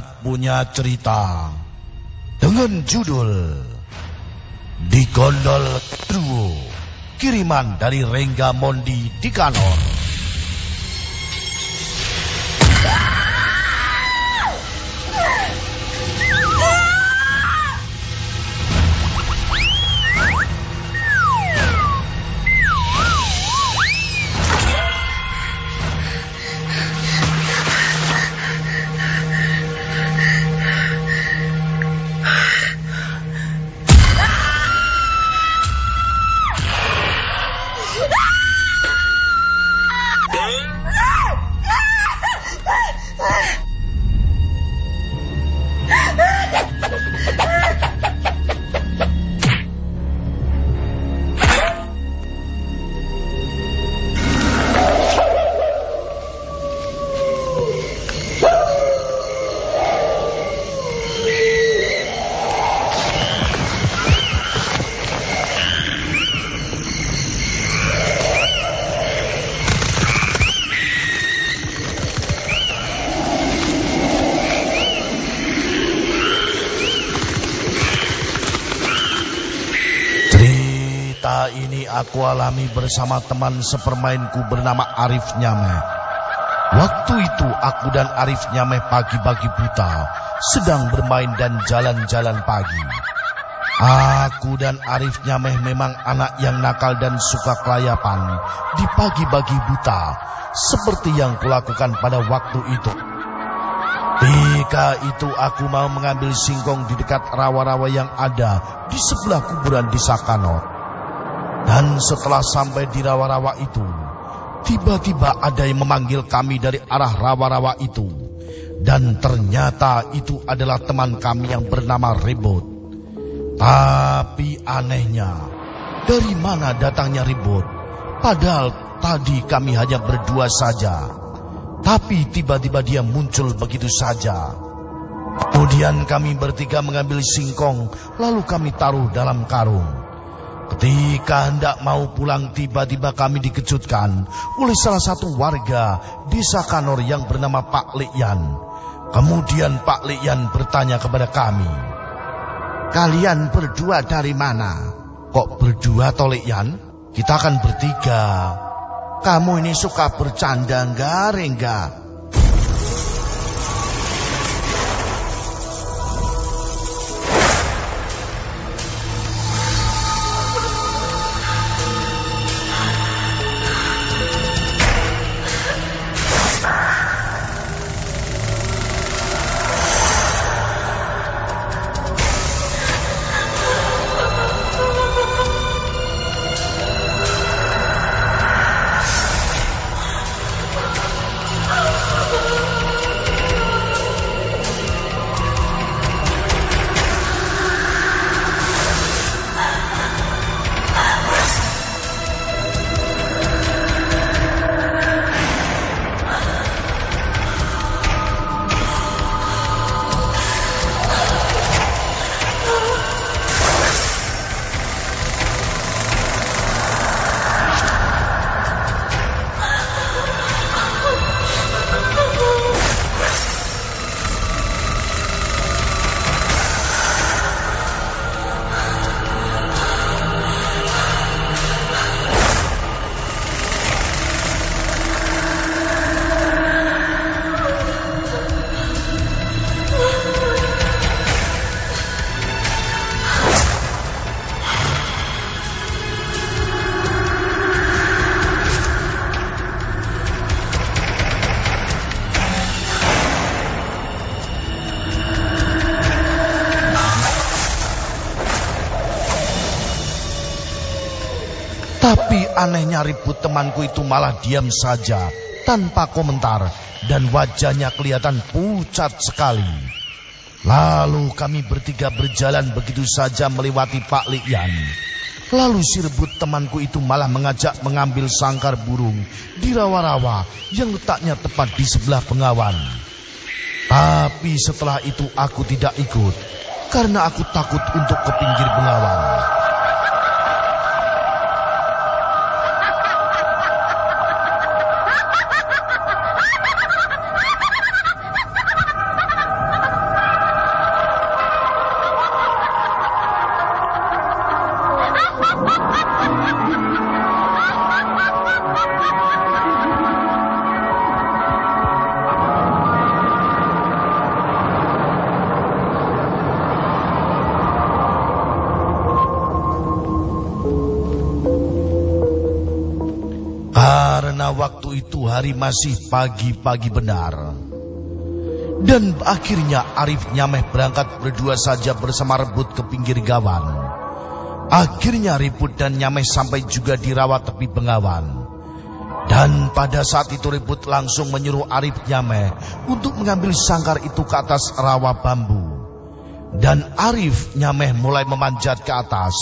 Jimat punya cerita dengan judul Di Gondol Truo, kiriman dari Rengga Mondi di Kanor. Aku alami bersama teman sepermainku bernama Arif Nyameh. Waktu itu aku dan Arif Nyameh pagi-pagi buta sedang bermain dan jalan-jalan pagi. Aku dan Arif Nyameh memang anak yang nakal dan suka kelayapan di pagi-pagi buta seperti yang kulakukan pada waktu itu. Ketika itu aku mau mengambil singkong di dekat rawa-rawa yang ada di sebelah kuburan di Sakanor. Dan setelah sampai di rawa-rawa itu, tiba-tiba ada yang memanggil kami dari arah rawa-rawa itu. Dan ternyata itu adalah teman kami yang bernama Ribut. Tapi anehnya, dari mana datangnya Ribut? Padahal tadi kami hanya berdua saja. Tapi tiba-tiba dia muncul begitu saja. Kemudian kami bertiga mengambil singkong, lalu kami taruh dalam karung. Ketika hendak mau pulang tiba-tiba kami dikejutkan oleh salah satu warga desa Kanor yang bernama Pak Lian. Kemudian Pak Lian bertanya kepada kami. Kalian berdua dari mana? Kok berdua Lian? Kita akan bertiga. Kamu ini suka bercanda enggak, Rengga? Tapi anehnya ribut temanku itu malah diam saja tanpa komentar dan wajahnya kelihatan pucat sekali. Lalu kami bertiga berjalan begitu saja melewati Pak Lian. Lalu si rebut temanku itu malah mengajak mengambil sangkar burung di rawa-rawa yang letaknya tepat di sebelah pengawan. Tapi setelah itu aku tidak ikut karena aku takut untuk ke pinggir pengawan. Itu hari masih pagi-pagi benar. Dan akhirnya Arif Nyameh berangkat berdua saja bersama Rebut ke pinggir gawan. Akhirnya Ribut dan Nyameh sampai juga di rawa tepi Bengawan. Dan pada saat itu Ribut langsung menyuruh Arif Nyameh untuk mengambil sangkar itu ke atas rawa bambu. Dan Arif Nyameh mulai memanjat ke atas.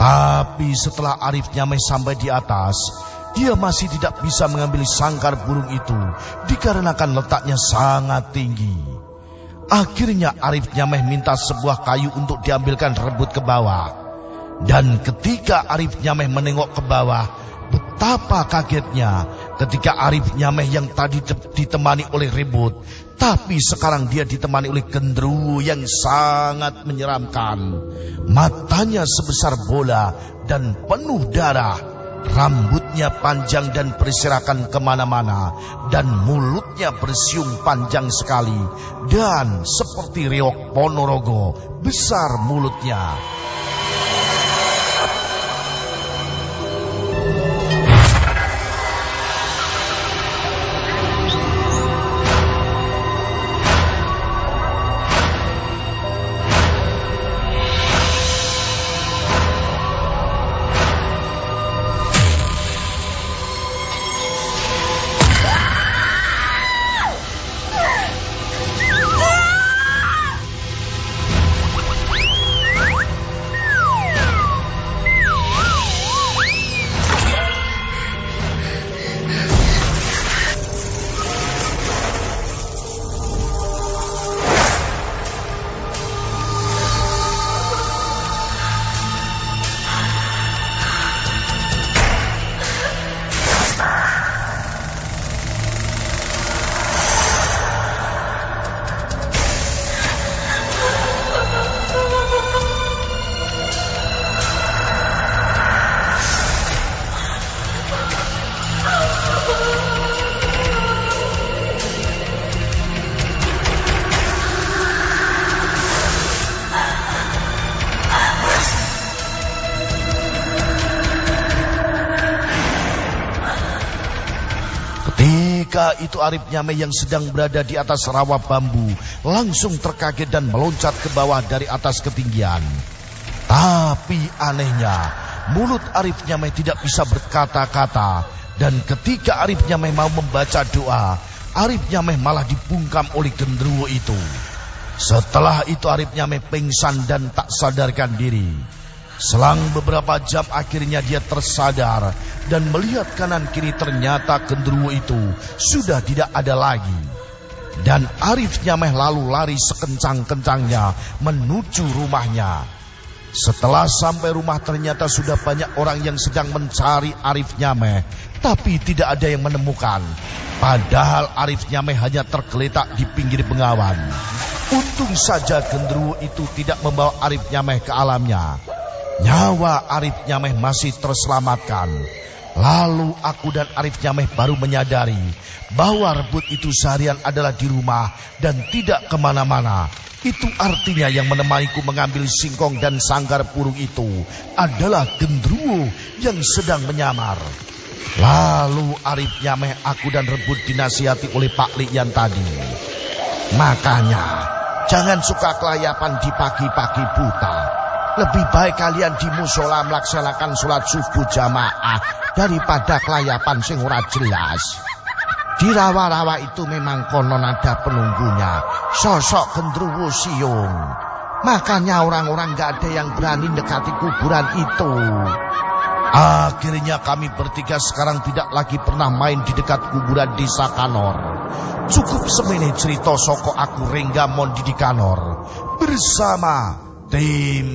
Tapi setelah Arif Nyameh sampai di atas, dia masih tidak bisa mengambil sangkar burung itu dikarenakan letaknya sangat tinggi. Akhirnya Arif Nyameh minta sebuah kayu untuk diambilkan rebut ke bawah. Dan ketika Arif Nyameh menengok ke bawah, betapa kagetnya ketika Arif Nyameh yang tadi ditemani oleh rebut, tapi sekarang dia ditemani oleh gendruwo yang sangat menyeramkan. Matanya sebesar bola dan penuh darah Rambutnya panjang dan berserakan ke mana-mana dan mulutnya bersiung panjang sekali dan seperti reok Ponorogo besar mulutnya. Ketika itu Arif Nyame yang sedang berada di atas rawa bambu langsung terkaget dan meloncat ke bawah dari atas ketinggian. Tapi anehnya, mulut Arif Nyame tidak bisa berkata-kata dan ketika Arif Nyame mau membaca doa, Arif Nyame malah dibungkam oleh genderuwo itu. Setelah itu Arif Nyame pingsan dan tak sadarkan diri. Selang beberapa jam akhirnya dia tersadar dan melihat kanan kiri ternyata genderuwo itu sudah tidak ada lagi. Dan Arif Nyameh lalu lari sekencang-kencangnya menuju rumahnya. Setelah sampai rumah ternyata sudah banyak orang yang sedang mencari Arif Nyameh. Tapi tidak ada yang menemukan. Padahal Arif Nyameh hanya tergeletak di pinggir bengawan. Untung saja genderuwo itu tidak membawa Arif Nyameh ke alamnya. Nyawa Arif Nyameh masih terselamatkan. Lalu aku dan Arif Nyameh baru menyadari bahwa rebut itu seharian adalah di rumah dan tidak ke mana-mana. Itu artinya yang menemaniku mengambil singkong dan sanggar purung itu adalah gendruwo yang sedang menyamar. Lalu Arif Nyameh aku dan rebut dinasihati oleh Pak Lian tadi. Makanya jangan suka kelayapan di pagi-pagi buta. Lebih baik kalian di musola melaksanakan sholat subuh jamaah daripada kelayapan sing ora jelas. Di rawa-rawa itu memang konon ada penunggunya, sosok gendruwo siung. Makanya orang-orang gak ada yang berani dekati kuburan itu. Akhirnya kami bertiga sekarang tidak lagi pernah main di dekat kuburan desa Kanor. Cukup semene cerita soko aku Rengga Mondi di Kanor. Bersama ทีม